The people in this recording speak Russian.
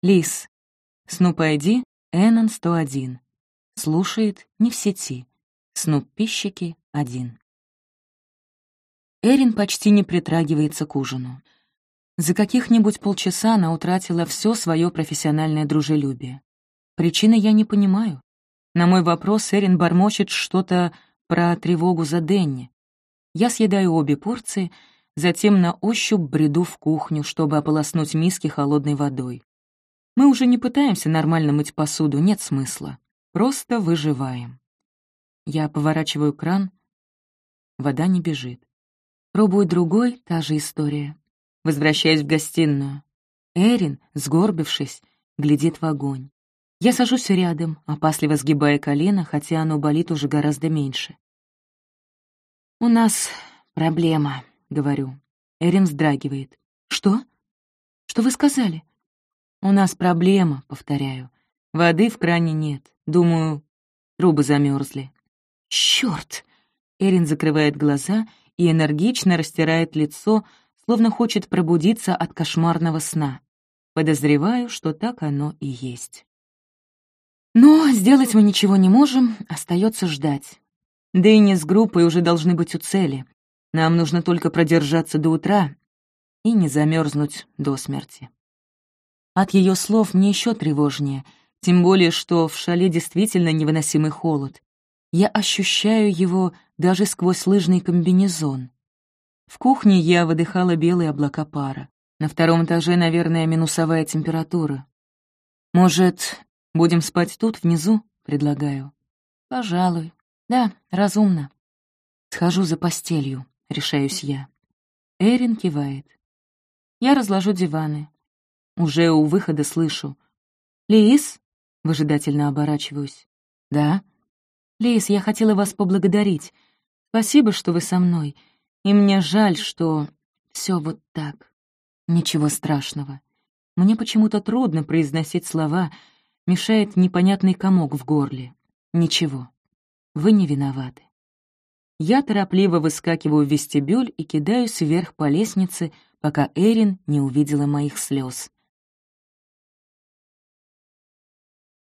Лис. Снуп ID Эннон 101. Слушает не в сети. Снуп пищики 1. Эрин почти не притрагивается к ужину. За каких-нибудь полчаса она утратила все свое профессиональное дружелюбие. Причины я не понимаю. На мой вопрос Эрин бормочет что-то про тревогу за Денни. Я съедаю обе порции, затем на ощупь бреду в кухню, чтобы ополоснуть миски холодной водой. Мы уже не пытаемся нормально мыть посуду, нет смысла. Просто выживаем. Я поворачиваю кран, вода не бежит. Пробую другой, та же история. Возвращаюсь в гостиную. Эрин, сгорбившись, глядит в огонь. Я сажусь рядом, опасливо сгибая колено, хотя оно болит уже гораздо меньше. «У нас проблема», — говорю. Эрин вздрагивает. «Что? Что вы сказали?» «У нас проблема», — повторяю. «Воды в кране нет. Думаю, трубы замерзли. «Чёрт!» Эрин закрывает глаза и энергично растирает лицо, словно хочет пробудиться от кошмарного сна. Подозреваю, что так оно и есть. Но сделать мы ничего не можем, остается ждать. Дэнни с группой уже должны быть у цели. Нам нужно только продержаться до утра и не замерзнуть до смерти. От ее слов мне еще тревожнее, тем более, что в шале действительно невыносимый холод. Я ощущаю его даже сквозь лыжный комбинезон. В кухне я выдыхала белые облака пара. На втором этаже, наверное, минусовая температура. Может, Будем спать тут, внизу?» — предлагаю. «Пожалуй. Да, разумно. Схожу за постелью», — решаюсь я. Эрин кивает. Я разложу диваны. Уже у выхода слышу. «Лиз?» — выжидательно оборачиваюсь. «Да?» «Лиз, я хотела вас поблагодарить. Спасибо, что вы со мной. И мне жаль, что все вот так. Ничего страшного. Мне почему-то трудно произносить слова — мешает непонятный комок в горле. Ничего, вы не виноваты. Я торопливо выскакиваю в вестибюль и кидаюсь вверх по лестнице, пока Эрин не увидела моих слез.